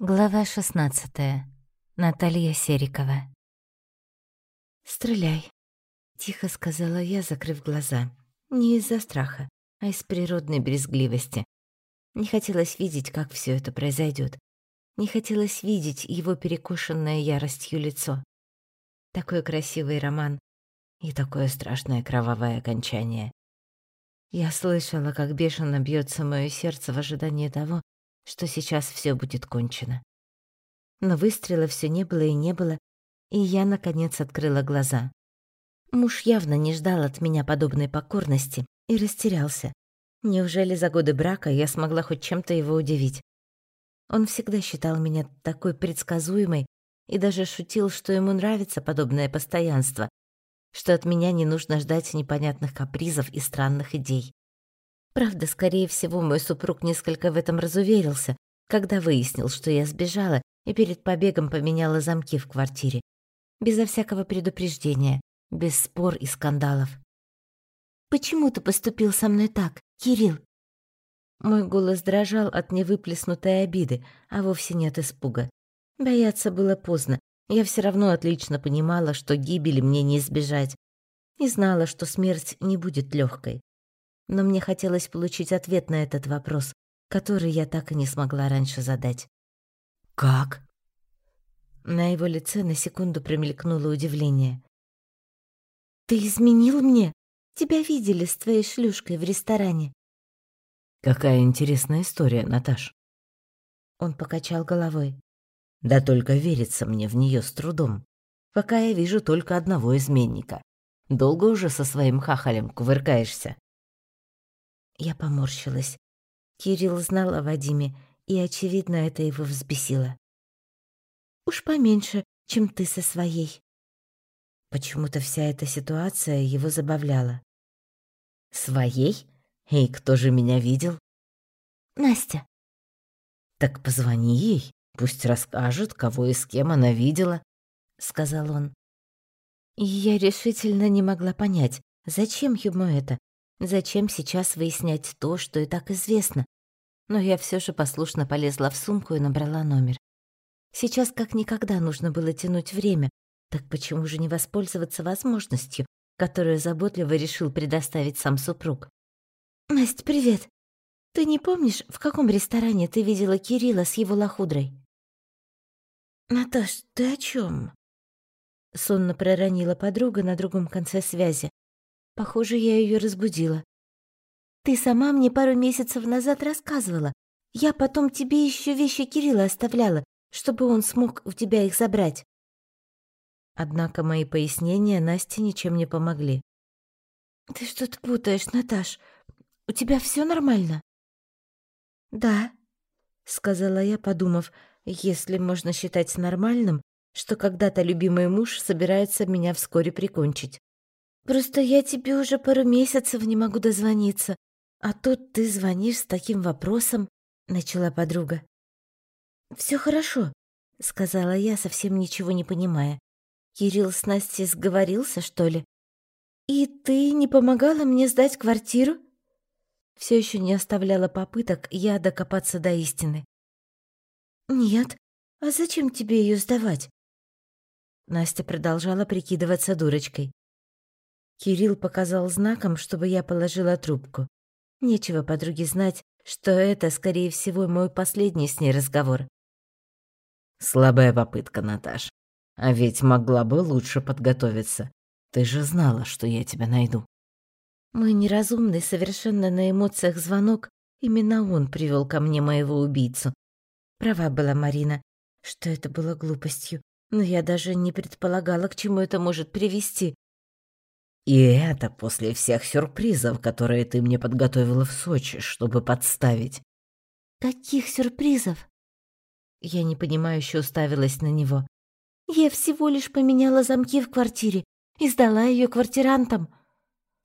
Глава 16. Наталья Серикова. «Стреляй», — тихо сказала я, закрыв глаза. Не из-за страха, а из природной брезгливости. Не хотелось видеть, как все это произойдет. Не хотелось видеть его перекошенное яростью лицо. Такой красивый роман и такое страшное кровавое окончание. Я слышала, как бешено бьется мое сердце в ожидании того, что сейчас все будет кончено. Но выстрела все не было и не было, и я, наконец, открыла глаза. Муж явно не ждал от меня подобной покорности и растерялся. Неужели за годы брака я смогла хоть чем-то его удивить? Он всегда считал меня такой предсказуемой и даже шутил, что ему нравится подобное постоянство, что от меня не нужно ждать непонятных капризов и странных идей. Правда, скорее всего, мой супруг несколько в этом разуверился, когда выяснил, что я сбежала и перед побегом поменяла замки в квартире. Безо всякого предупреждения, без спор и скандалов. «Почему ты поступил со мной так, Кирилл?» Мой голос дрожал от невыплеснутой обиды, а вовсе не от испуга. Бояться было поздно. Я все равно отлично понимала, что гибели мне не избежать. И знала, что смерть не будет легкой но мне хотелось получить ответ на этот вопрос, который я так и не смогла раньше задать. «Как?» На его лице на секунду промелькнуло удивление. «Ты изменил мне? Тебя видели с твоей шлюшкой в ресторане». «Какая интересная история, Наташ». Он покачал головой. «Да только верится мне в нее с трудом. Пока я вижу только одного изменника. Долго уже со своим хахалем кувыркаешься?» Я поморщилась. Кирилл знал о Вадиме, и, очевидно, это его взбесило. «Уж поменьше, чем ты со своей». Почему-то вся эта ситуация его забавляла. «Своей? И кто же меня видел?» «Настя». «Так позвони ей, пусть расскажет, кого и с кем она видела», — сказал он. Я решительно не могла понять, зачем ему это, Зачем сейчас выяснять то, что и так известно? Но я все же послушно полезла в сумку и набрала номер. Сейчас как никогда нужно было тянуть время, так почему же не воспользоваться возможностью, которую заботливо решил предоставить сам супруг? «Настя, привет! Ты не помнишь, в каком ресторане ты видела Кирилла с его лохудрой?» «Наташ, ты о чем? Сонно проронила подруга на другом конце связи. Похоже, я ее разбудила. Ты сама мне пару месяцев назад рассказывала. Я потом тебе еще вещи Кирилла оставляла, чтобы он смог у тебя их забрать. Однако мои пояснения Насте ничем не помогли. Ты что-то путаешь, Наташ. У тебя все нормально? Да, сказала я, подумав, если можно считать нормальным, что когда-то любимый муж собирается меня вскоре прикончить. Просто я тебе уже пару месяцев не могу дозвониться, а тут ты звонишь с таким вопросом», — начала подруга. «Все хорошо», — сказала я, совсем ничего не понимая. «Кирилл с Настей сговорился, что ли? И ты не помогала мне сдать квартиру?» Все еще не оставляла попыток я докопаться до истины. «Нет, а зачем тебе ее сдавать?» Настя продолжала прикидываться дурочкой. Кирилл показал знаком, чтобы я положила трубку. Нечего подруге знать, что это, скорее всего, мой последний с ней разговор. Слабая попытка, Наташ. А ведь могла бы лучше подготовиться. Ты же знала, что я тебя найду. Мой неразумный, совершенно на эмоциях звонок, именно он привел ко мне моего убийцу. Права была Марина, что это было глупостью, но я даже не предполагала, к чему это может привести. И это после всех сюрпризов, которые ты мне подготовила в Сочи, чтобы подставить. Каких сюрпризов? Я непонимающе уставилась на него. Я всего лишь поменяла замки в квартире и сдала ее квартирантам.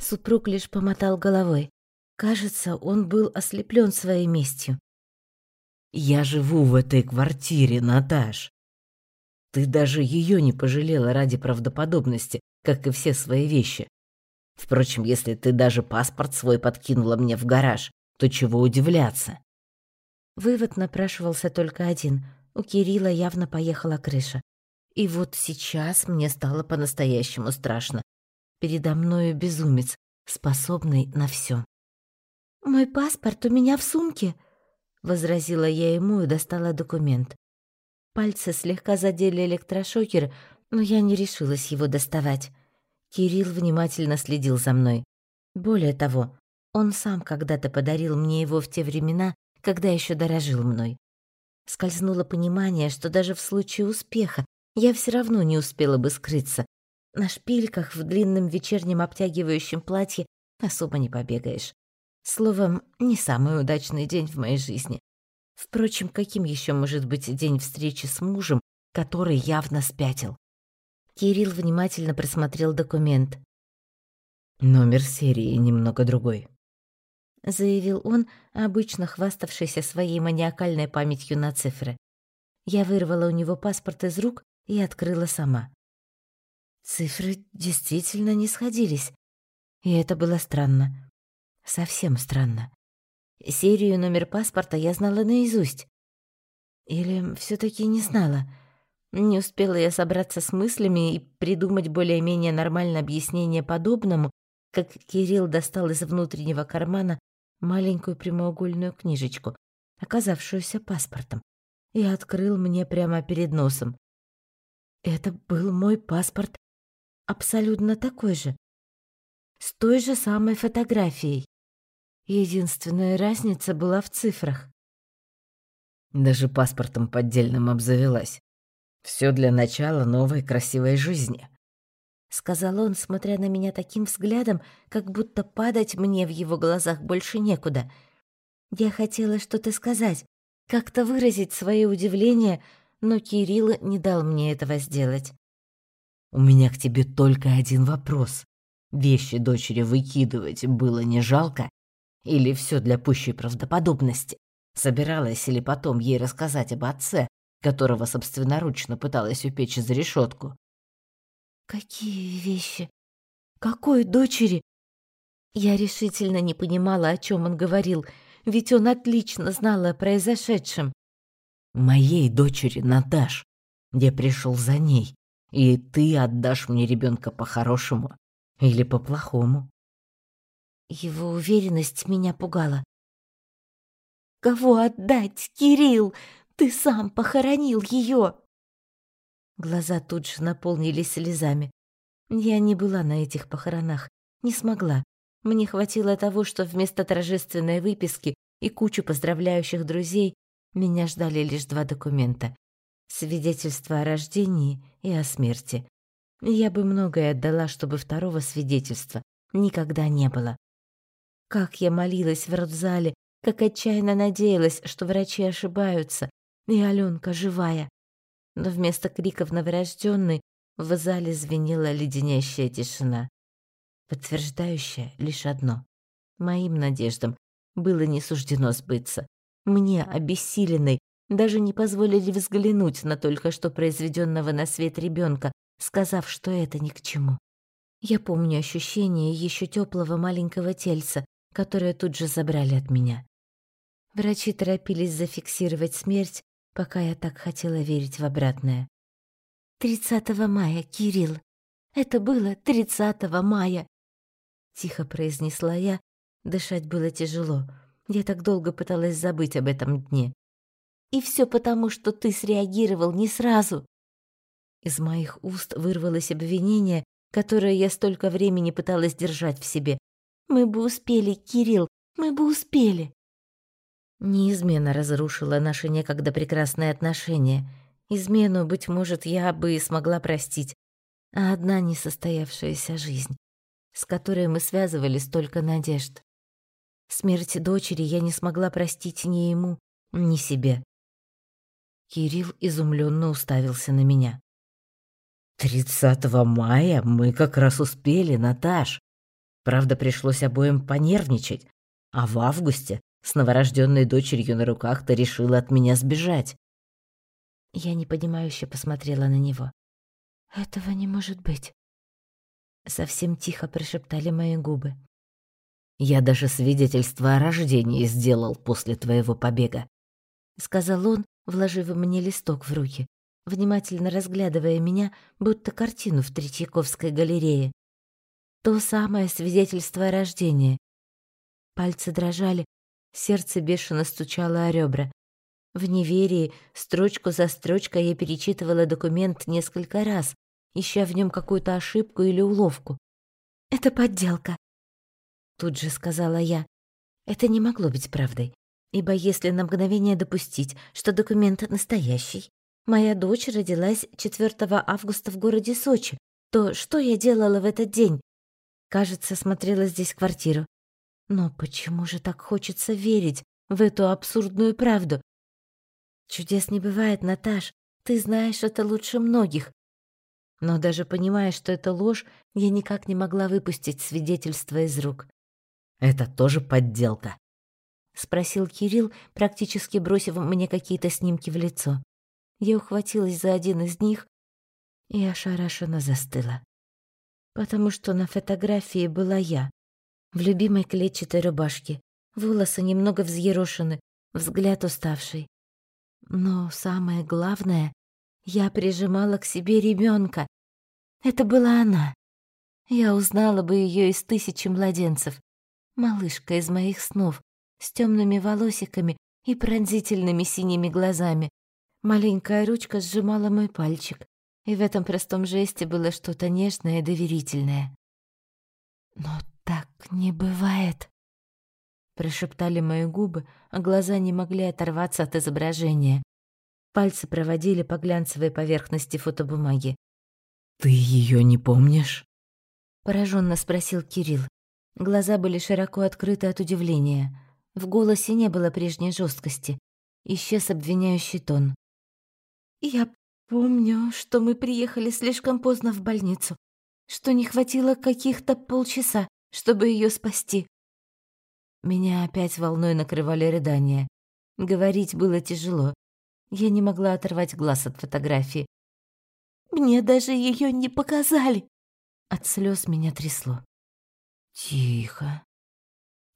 Супруг лишь помотал головой. Кажется, он был ослеплен своей местью. Я живу в этой квартире, Наташ. Ты даже ее не пожалела ради правдоподобности, как и все свои вещи. Впрочем, если ты даже паспорт свой подкинула мне в гараж, то чего удивляться? Вывод напрашивался только один. У Кирилла явно поехала крыша. И вот сейчас мне стало по-настоящему страшно. Передо мною безумец, способный на все. «Мой паспорт у меня в сумке», — возразила я ему и достала документ. Пальцы слегка задели электрошокер, но я не решилась его доставать. Кирилл внимательно следил за мной. Более того, он сам когда-то подарил мне его в те времена, когда еще дорожил мной. Скользнуло понимание, что даже в случае успеха я все равно не успела бы скрыться. На шпильках в длинном вечернем обтягивающем платье особо не побегаешь. Словом, не самый удачный день в моей жизни. Впрочем, каким еще может быть день встречи с мужем, который явно спятил? Кирилл внимательно просмотрел документ. Номер серии немного другой. Заявил он, обычно хваставшийся своей маниакальной памятью на цифры. Я вырвала у него паспорт из рук и открыла сама. Цифры действительно не сходились. И это было странно. Совсем странно. Серию номер паспорта я знала наизусть. Или все таки не знала. Не успела я собраться с мыслями и придумать более-менее нормальное объяснение подобному, как Кирилл достал из внутреннего кармана маленькую прямоугольную книжечку, оказавшуюся паспортом, и открыл мне прямо перед носом. Это был мой паспорт, абсолютно такой же, с той же самой фотографией. Единственная разница была в цифрах. Даже паспортом поддельным обзавелась. Все для начала новой красивой жизни. Сказал он, смотря на меня таким взглядом, как будто падать мне в его глазах больше некуда. Я хотела что-то сказать, как-то выразить свое удивление, но Кирилл не дал мне этого сделать. «У меня к тебе только один вопрос. Вещи дочери выкидывать было не жалко?» Или все для пущей правдоподобности? Собиралась или потом ей рассказать об отце, которого собственноручно пыталась упечь за решетку? «Какие вещи? Какой дочери?» Я решительно не понимала, о чем он говорил, ведь он отлично знал о произошедшем. «Моей дочери, Наташ. Я пришел за ней, и ты отдашь мне ребенка по-хорошему или по-плохому?» Его уверенность меня пугала. «Кого отдать, Кирилл? Ты сам похоронил ее!» Глаза тут же наполнились слезами. Я не была на этих похоронах, не смогла. Мне хватило того, что вместо торжественной выписки и кучу поздравляющих друзей меня ждали лишь два документа — свидетельство о рождении и о смерти. Я бы многое отдала, чтобы второго свидетельства никогда не было. Как я молилась в родзале, как отчаянно надеялась, что врачи ошибаются, и Алёнка живая. Но вместо криков новорождённой в зале звенела леденящая тишина, подтверждающая лишь одно. Моим надеждам было не суждено сбыться. Мне, обессиленной, даже не позволили взглянуть на только что произведённого на свет ребёнка, сказав, что это ни к чему. Я помню ощущение ещё тёплого маленького тельца, которое тут же забрали от меня. Врачи торопились зафиксировать смерть, пока я так хотела верить в обратное. 30 мая, Кирилл. Это было 30 мая. Тихо произнесла я. Дышать было тяжело. Я так долго пыталась забыть об этом дне. И все потому, что ты среагировал не сразу. Из моих уст вырвалось обвинение, которое я столько времени пыталась держать в себе, мы бы успели, Кирилл, мы бы успели. Неизменно разрушила наши некогда прекрасные отношения. Измену, быть может, я бы и смогла простить. А одна несостоявшаяся жизнь, с которой мы связывали столько надежд. Смерть дочери я не смогла простить ни ему, ни себе. Кирилл изумленно уставился на меня. «30 мая мы как раз успели, Наташ. Правда, пришлось обоим понервничать. А в августе с новорожденной дочерью на руках ты решила от меня сбежать. Я непонимающе посмотрела на него. Этого не может быть. Совсем тихо прошептали мои губы. Я даже свидетельство о рождении сделал после твоего побега. — сказал он, вложив мне листок в руки, внимательно разглядывая меня, будто картину в Третьяковской галерее. То самое свидетельство о рождении. Пальцы дрожали, сердце бешено стучало о ребра. В неверии строчку за строчкой я перечитывала документ несколько раз, ища в нем какую-то ошибку или уловку. «Это подделка», — тут же сказала я. Это не могло быть правдой, ибо если на мгновение допустить, что документ настоящий, моя дочь родилась 4 августа в городе Сочи, то что я делала в этот день? Кажется, смотрела здесь квартиру. Но почему же так хочется верить в эту абсурдную правду? Чудес не бывает, Наташ. Ты знаешь это лучше многих. Но даже понимая, что это ложь, я никак не могла выпустить свидетельство из рук. Это тоже подделка, спросил Кирилл, практически бросив мне какие-то снимки в лицо. Я ухватилась за один из них и ошарашенно застыла. Потому что на фотографии была я, в любимой клетчатой рубашке, волосы немного взъерошены, взгляд уставший. Но самое главное, я прижимала к себе ребенка. Это была она. Я узнала бы ее из тысячи младенцев. Малышка из моих снов, с темными волосиками и пронзительными синими глазами. Маленькая ручка сжимала мой пальчик, и в этом простом жесте было что-то нежное и доверительное. «Но так не бывает», прошептали мои губы, а глаза не могли оторваться от изображения. Пальцы проводили по глянцевой поверхности фотобумаги. «Ты ее не помнишь?» Пораженно спросил Кирилл. Глаза были широко открыты от удивления. В голосе не было прежней жесткости. Исчез обвиняющий тон. «Я помню, что мы приехали слишком поздно в больницу, что не хватило каких-то полчаса, чтобы ее спасти. Меня опять волной накрывали рыдания. Говорить было тяжело. Я не могла оторвать глаз от фотографии. Мне даже ее не показали. От слез меня трясло. Тихо.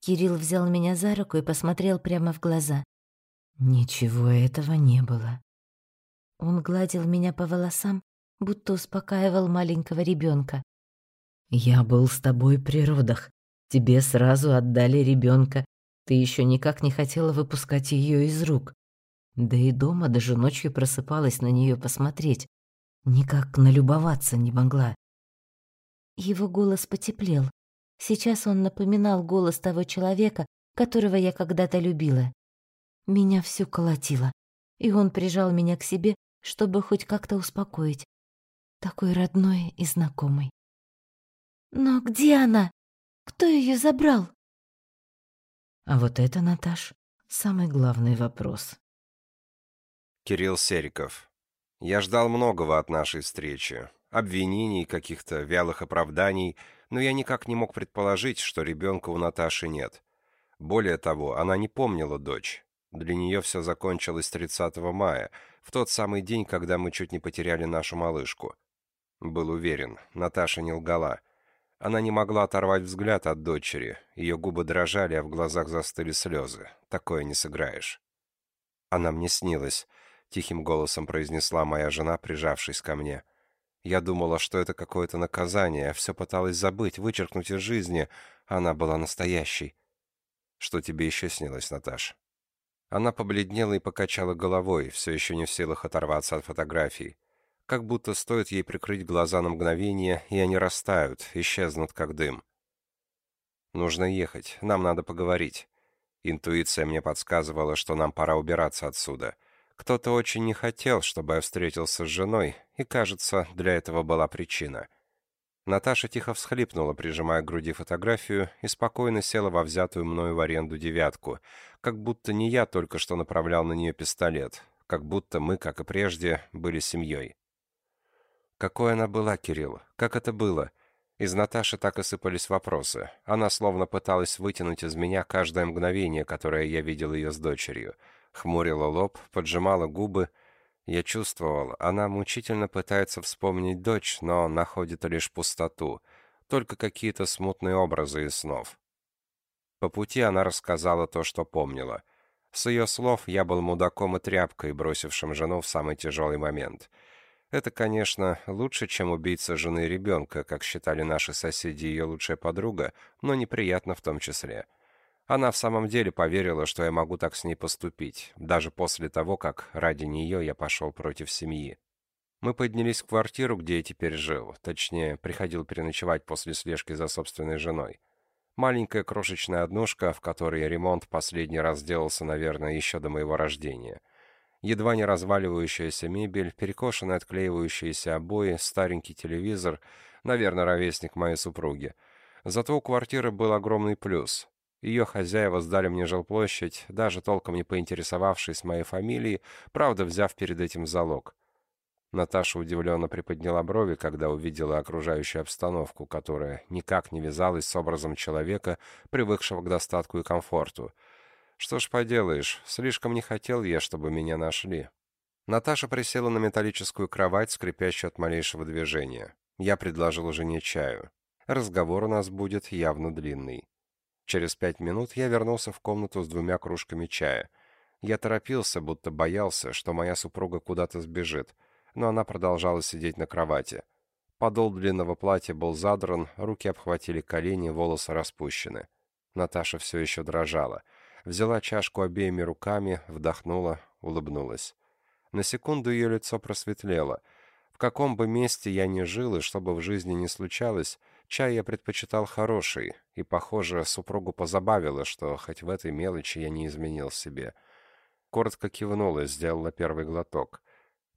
Кирилл взял меня за руку и посмотрел прямо в глаза. Ничего этого не было. Он гладил меня по волосам, будто успокаивал маленького ребенка. Я был с тобой при родах. Тебе сразу отдали ребенка. Ты еще никак не хотела выпускать ее из рук. Да и дома даже ночью просыпалась на нее посмотреть. Никак налюбоваться не могла. Его голос потеплел. Сейчас он напоминал голос того человека, которого я когда-то любила. Меня всё колотило, и он прижал меня к себе, чтобы хоть как-то успокоить. Такой родной и знакомый. «Но где она?» Кто ее забрал? А вот это, Наташ, самый главный вопрос. Кирилл Сериков. Я ждал многого от нашей встречи. Обвинений, каких-то вялых оправданий, но я никак не мог предположить, что ребенка у Наташи нет. Более того, она не помнила дочь. Для нее все закончилось 30 мая, в тот самый день, когда мы чуть не потеряли нашу малышку. Был уверен, Наташа не лгала. Она не могла оторвать взгляд от дочери. Ее губы дрожали, а в глазах застыли слезы. Такое не сыграешь. Она мне снилась, тихим голосом произнесла моя жена, прижавшись ко мне. Я думала, что это какое-то наказание, все пыталась забыть, вычеркнуть из жизни. Она была настоящей. Что тебе еще снилось, Наташ? Она побледнела и покачала головой, все еще не в силах оторваться от фотографий как будто стоит ей прикрыть глаза на мгновение, и они растают, исчезнут как дым. Нужно ехать, нам надо поговорить. Интуиция мне подсказывала, что нам пора убираться отсюда. Кто-то очень не хотел, чтобы я встретился с женой, и, кажется, для этого была причина. Наташа тихо всхлипнула, прижимая к груди фотографию, и спокойно села во взятую мною в аренду девятку, как будто не я только что направлял на нее пистолет, как будто мы, как и прежде, были семьей. Какой она была, Кирилл? Как это было? Из Наташи так и сыпались вопросы. Она словно пыталась вытянуть из меня каждое мгновение, которое я видел ее с дочерью. Хмурила лоб, поджимала губы. Я чувствовал, она мучительно пытается вспомнить дочь, но находит лишь пустоту, только какие-то смутные образы из снов. По пути она рассказала то, что помнила. С ее слов я был мудаком и тряпкой, бросившим жену в самый тяжелый момент. Это, конечно, лучше, чем убийца жены и ребенка, как считали наши соседи и ее лучшая подруга, но неприятно в том числе. Она в самом деле поверила, что я могу так с ней поступить, даже после того, как ради нее я пошел против семьи. Мы поднялись в квартиру, где я теперь жил, точнее, приходил переночевать после слежки за собственной женой. Маленькая крошечная однушка, в которой ремонт последний раз делался, наверное, еще до моего рождения. Едва не разваливающаяся мебель, перекошенные отклеивающиеся обои, старенький телевизор, наверное, ровесник моей супруги. Зато у квартиры был огромный плюс. Ее хозяева сдали мне жилплощадь, даже толком не поинтересовавшись моей фамилией, правда, взяв перед этим залог. Наташа удивленно приподняла брови, когда увидела окружающую обстановку, которая никак не вязалась с образом человека, привыкшего к достатку и комфорту. Что ж поделаешь, слишком не хотел я, чтобы меня нашли. Наташа присела на металлическую кровать, скрипящую от малейшего движения. Я предложил жене чаю. Разговор у нас будет явно длинный. Через пять минут я вернулся в комнату с двумя кружками чая. Я торопился, будто боялся, что моя супруга куда-то сбежит — но она продолжала сидеть на кровати. Подол длинного платья был задран, руки обхватили колени, волосы распущены. Наташа все еще дрожала. Взяла чашку обеими руками, вдохнула, улыбнулась. На секунду ее лицо просветлело. В каком бы месте я ни жил и что бы в жизни ни случалось, чай я предпочитал хороший, и, похоже, супругу позабавило, что хоть в этой мелочи я не изменил себе. Коротко кивнула, сделала первый глоток.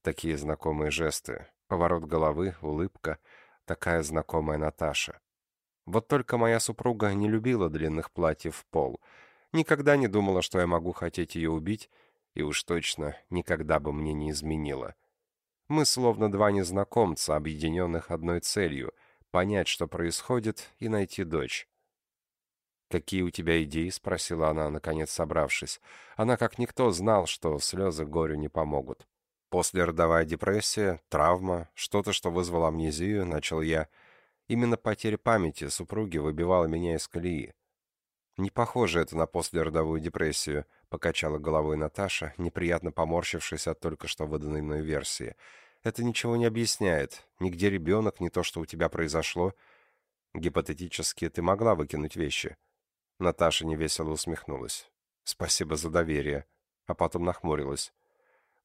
Такие знакомые жесты. Поворот головы, улыбка. Такая знакомая Наташа. Вот только моя супруга не любила длинных платьев в пол. Никогда не думала, что я могу хотеть ее убить, и уж точно никогда бы мне не изменила. Мы словно два незнакомца, объединенных одной целью — понять, что происходит, и найти дочь. «Какие у тебя идеи?» — спросила она, наконец собравшись. Она, как никто, знал, что слезы горю не помогут. Послеродовая депрессия, травма, что-то, что вызвало амнезию, начал я. Именно потеря памяти супруги выбивала меня из колеи. «Не похоже это на послеродовую депрессию», — покачала головой Наташа, неприятно поморщившись от только что выданной мной версии. «Это ничего не объясняет. Нигде ребенок, не то, что у тебя произошло. Гипотетически ты могла выкинуть вещи». Наташа невесело усмехнулась. «Спасибо за доверие», а потом нахмурилась.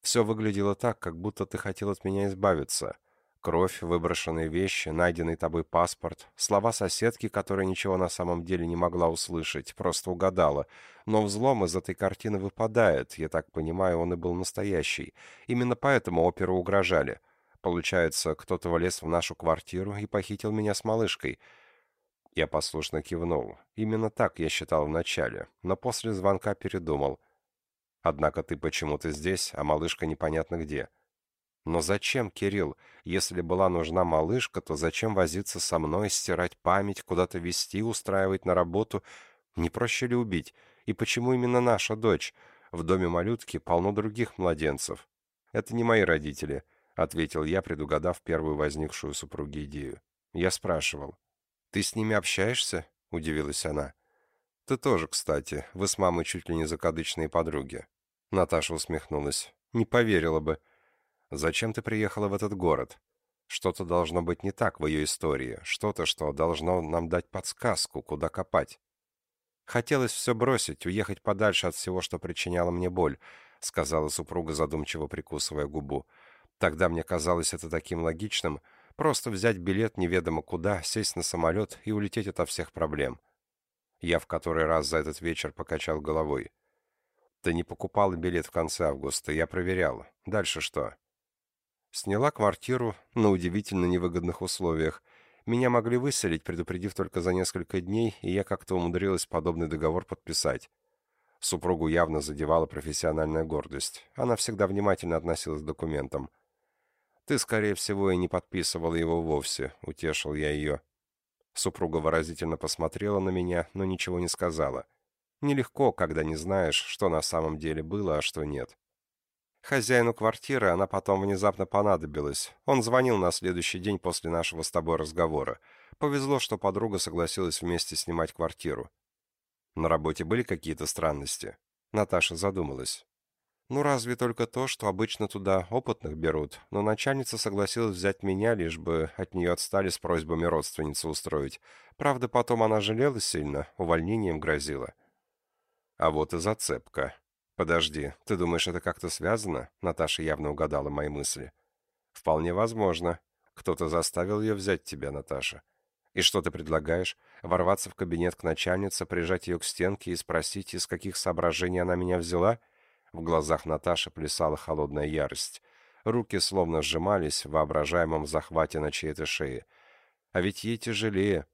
Все выглядело так, как будто ты хотел от меня избавиться. Кровь, выброшенные вещи, найденный тобой паспорт, слова соседки, которая ничего на самом деле не могла услышать, просто угадала. Но взлом из этой картины выпадает, я так понимаю, он и был настоящий. Именно поэтому оперу угрожали. Получается, кто-то влез в нашу квартиру и похитил меня с малышкой. Я послушно кивнул. Именно так я считал вначале, но после звонка передумал. Однако ты почему-то здесь, а малышка непонятно где. Но зачем, Кирилл? Если была нужна малышка, то зачем возиться со мной, стирать память, куда-то везти, устраивать на работу? Не проще ли убить? И почему именно наша дочь? В доме малютки полно других младенцев. Это не мои родители, ответил я, предугадав первую возникшую супруги идею. Я спрашивал. Ты с ними общаешься? удивилась она. Ты тоже, кстати. Вы с мамой чуть ли не закадычные подруги. Наташа усмехнулась. «Не поверила бы. Зачем ты приехала в этот город? Что-то должно быть не так в ее истории, что-то, что должно нам дать подсказку, куда копать. Хотелось все бросить, уехать подальше от всего, что причиняло мне боль», сказала супруга, задумчиво прикусывая губу. «Тогда мне казалось это таким логичным, просто взять билет неведомо куда, сесть на самолет и улететь ото всех проблем». Я в который раз за этот вечер покачал головой. Ты не покупала билет в конце августа, я проверяла. Дальше что? Сняла квартиру на удивительно невыгодных условиях. Меня могли выселить, предупредив только за несколько дней, и я как-то умудрилась подобный договор подписать. Супругу явно задевала профессиональная гордость. Она всегда внимательно относилась к документам. «Ты, скорее всего, и не подписывала его вовсе», — утешил я ее. Супруга выразительно посмотрела на меня, но ничего не сказала. Нелегко, когда не знаешь, что на самом деле было, а что нет. Хозяину квартиры она потом внезапно понадобилась. Он звонил на следующий день после нашего с тобой разговора. Повезло, что подруга согласилась вместе снимать квартиру. На работе были какие-то странности? Наташа задумалась. Ну, разве только то, что обычно туда опытных берут, но начальница согласилась взять меня, лишь бы от нее отстали с просьбами родственницы устроить. Правда, потом она жалела сильно, увольнением грозила. А вот и зацепка. Подожди, ты думаешь, это как-то связано? Наташа явно угадала мои мысли. Вполне возможно. Кто-то заставил ее взять тебя, Наташа. И что ты предлагаешь? Ворваться в кабинет к начальнице, прижать ее к стенке и спросить, из каких соображений она меня взяла? В глазах Наташи плясала холодная ярость. Руки словно сжимались в воображаемом захвате на чьей-то шее. А ведь ей тяжелее.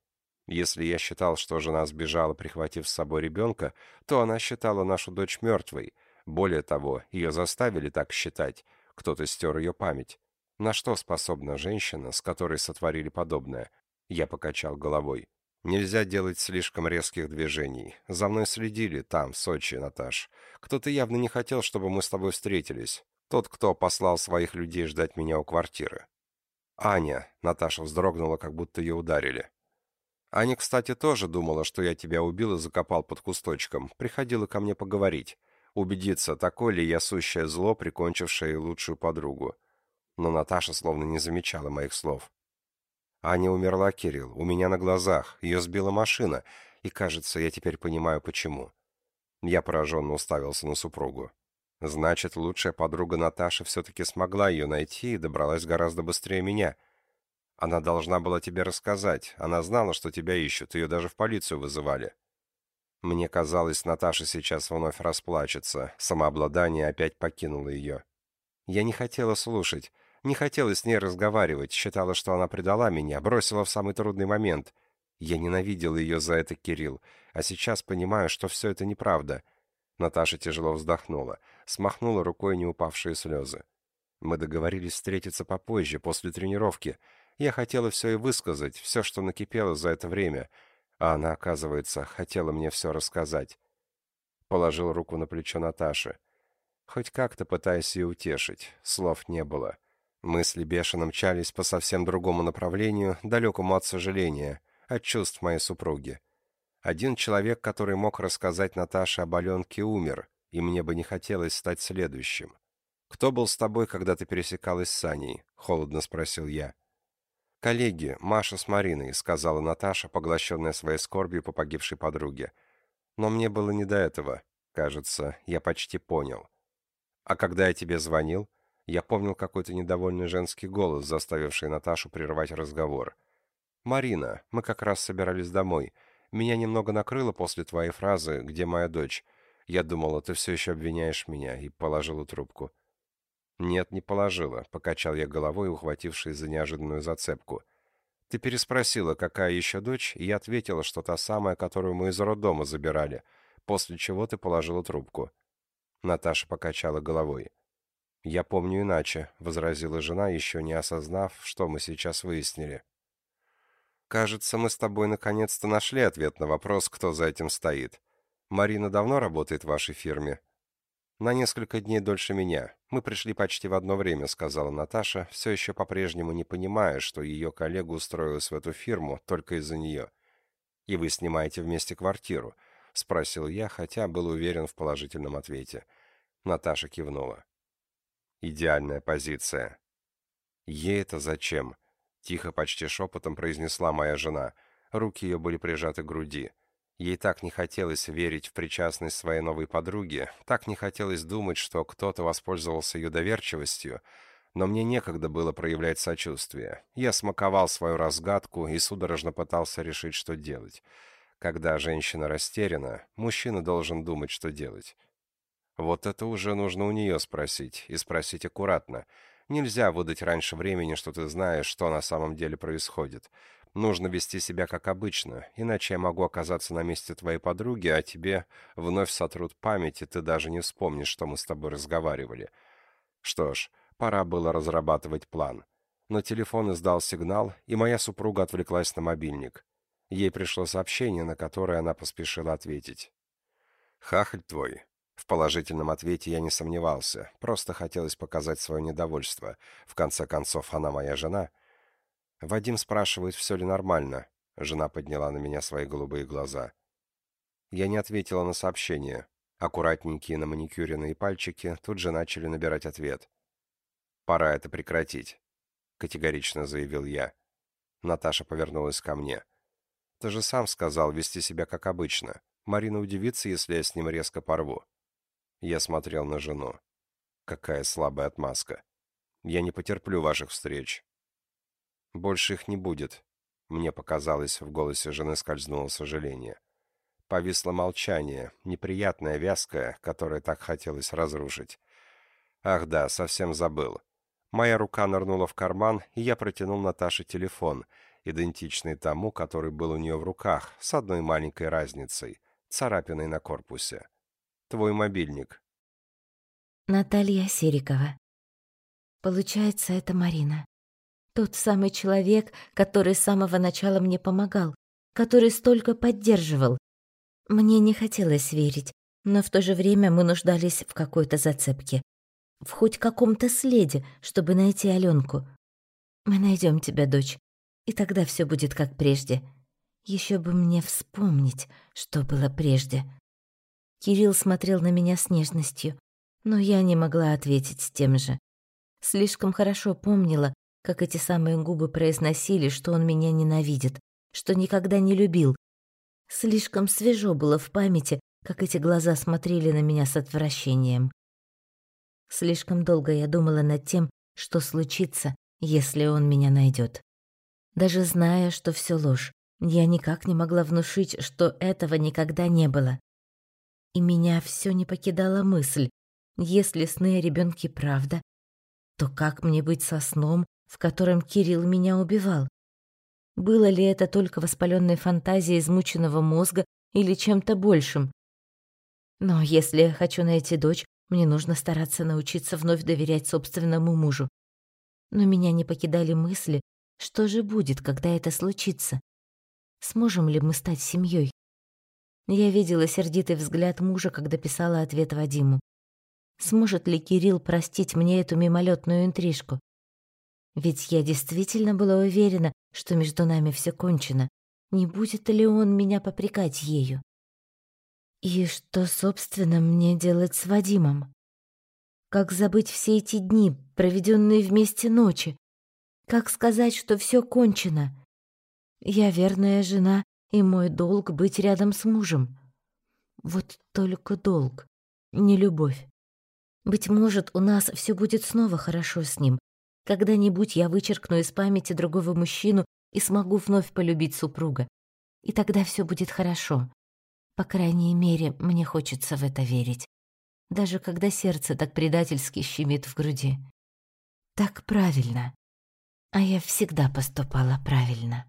Если я считал, что жена сбежала, прихватив с собой ребенка, то она считала нашу дочь мертвой. Более того, ее заставили так считать. Кто-то стер ее память. На что способна женщина, с которой сотворили подобное? Я покачал головой. Нельзя делать слишком резких движений. За мной следили там, в Сочи, Наташ. Кто-то явно не хотел, чтобы мы с тобой встретились. Тот, кто послал своих людей ждать меня у квартиры. Аня, Наташа вздрогнула, как будто ее ударили. Аня, кстати, тоже думала, что я тебя убил и закопал под кусточком. Приходила ко мне поговорить. Убедиться, такой ли я сущее зло, прикончившее лучшую подругу. Но Наташа словно не замечала моих слов. Аня умерла, Кирилл, у меня на глазах. Ее сбила машина. И, кажется, я теперь понимаю, почему. Я пораженно уставился на супругу. Значит, лучшая подруга Наташи все-таки смогла ее найти и добралась гораздо быстрее меня — она должна была тебе рассказать. Она знала, что тебя ищут. Ее даже в полицию вызывали. Мне казалось, Наташа сейчас вновь расплачется. Самообладание опять покинуло ее. Я не хотела слушать. Не хотела с ней разговаривать. Считала, что она предала меня, бросила в самый трудный момент. Я ненавидела ее за это, Кирилл. А сейчас понимаю, что все это неправда. Наташа тяжело вздохнула. Смахнула рукой не упавшие слезы. Мы договорились встретиться попозже, после тренировки. Я хотела все и высказать, все, что накипело за это время, а она, оказывается, хотела мне все рассказать. Положил руку на плечо Наташи. Хоть как-то пытаясь ее утешить, слов не было. Мысли бешено мчались по совсем другому направлению, далекому от сожаления, от чувств моей супруги. Один человек, который мог рассказать Наташе об Аленке, умер, и мне бы не хотелось стать следующим. «Кто был с тобой, когда ты пересекалась с Саней?» — холодно спросил я. «Коллеги, Маша с Мариной», — сказала Наташа, поглощенная своей скорбью по погибшей подруге. «Но мне было не до этого. Кажется, я почти понял. А когда я тебе звонил, я помнил какой-то недовольный женский голос, заставивший Наташу прервать разговор. «Марина, мы как раз собирались домой. Меня немного накрыло после твоей фразы «Где моя дочь?». Я думала, ты все еще обвиняешь меня, и положила трубку. «Нет, не положила», — покачал я головой, ухватившись за неожиданную зацепку. «Ты переспросила, какая еще дочь, и я ответила, что та самая, которую мы из роддома забирали, после чего ты положила трубку». Наташа покачала головой. «Я помню иначе», — возразила жена, еще не осознав, что мы сейчас выяснили. «Кажется, мы с тобой наконец-то нашли ответ на вопрос, кто за этим стоит. Марина давно работает в вашей фирме?» «На несколько дней дольше меня. Мы пришли почти в одно время», — сказала Наташа, все еще по-прежнему не понимая, что ее коллега устроилась в эту фирму только из-за нее. «И вы снимаете вместе квартиру?» — спросил я, хотя был уверен в положительном ответе. Наташа кивнула. «Идеальная позиция». «Ей это зачем?» — тихо, почти шепотом произнесла моя жена. Руки ее были прижаты к груди. Ей так не хотелось верить в причастность своей новой подруги, так не хотелось думать, что кто-то воспользовался ее доверчивостью, но мне некогда было проявлять сочувствие. Я смаковал свою разгадку и судорожно пытался решить, что делать. Когда женщина растеряна, мужчина должен думать, что делать. Вот это уже нужно у нее спросить, и спросить аккуратно. Нельзя выдать раньше времени, что ты знаешь, что на самом деле происходит. Нужно вести себя как обычно, иначе я могу оказаться на месте твоей подруги, а тебе вновь сотрут память, и ты даже не вспомнишь, что мы с тобой разговаривали. Что ж, пора было разрабатывать план. Но телефон издал сигнал, и моя супруга отвлеклась на мобильник. Ей пришло сообщение, на которое она поспешила ответить. «Хахаль твой». В положительном ответе я не сомневался, просто хотелось показать свое недовольство. В конце концов, она моя жена — Вадим спрашивает, все ли нормально. Жена подняла на меня свои голубые глаза. Я не ответила на сообщение. Аккуратненькие на маникюренные пальчики тут же начали набирать ответ. «Пора это прекратить», — категорично заявил я. Наташа повернулась ко мне. «Ты же сам сказал вести себя как обычно. Марина удивится, если я с ним резко порву». Я смотрел на жену. Какая слабая отмазка. Я не потерплю ваших встреч. Больше их не будет. Мне показалось, в голосе жены скользнуло сожаление. Повисло молчание, неприятное, вязкое, которое так хотелось разрушить. Ах да, совсем забыл. Моя рука нырнула в карман, и я протянул Наташе телефон, идентичный тому, который был у нее в руках, с одной маленькой разницей, царапиной на корпусе. Твой мобильник. Наталья Серикова. Получается, это Марина. Тот самый человек, который с самого начала мне помогал, который столько поддерживал, мне не хотелось верить, но в то же время мы нуждались в какой-то зацепке, в хоть каком-то следе, чтобы найти Аленку. Мы найдем тебя, дочь, и тогда все будет как прежде. Еще бы мне вспомнить, что было прежде. Кирилл смотрел на меня с нежностью, но я не могла ответить тем же. Слишком хорошо помнила, как эти самые губы произносили, что он меня ненавидит, что никогда не любил, Слишком свежо было в памяти, как эти глаза смотрели на меня с отвращением. Слишком долго я думала над тем, что случится, если он меня найдет. Даже зная, что все ложь, я никак не могла внушить, что этого никогда не было. И меня все не покидала мысль, если сны о ребенке правда, то как мне быть со сном, в котором Кирилл меня убивал? Было ли это только воспаленной фантазией измученного мозга или чем-то большим? Но если я хочу найти дочь, мне нужно стараться научиться вновь доверять собственному мужу. Но меня не покидали мысли, что же будет, когда это случится? Сможем ли мы стать семьей? Я видела сердитый взгляд мужа, когда писала ответ Вадиму. Сможет ли Кирилл простить мне эту мимолетную интрижку? Ведь я действительно была уверена, что между нами все кончено. Не будет ли он меня попрекать ею? И что, собственно, мне делать с Вадимом? Как забыть все эти дни, проведенные вместе ночи? Как сказать, что все кончено? Я верная жена, и мой долг — быть рядом с мужем. Вот только долг, не любовь. Быть может, у нас все будет снова хорошо с ним, когда-нибудь я вычеркну из памяти другого мужчину и смогу вновь полюбить супруга. И тогда все будет хорошо. По крайней мере, мне хочется в это верить. Даже когда сердце так предательски щемит в груди. Так правильно. А я всегда поступала правильно.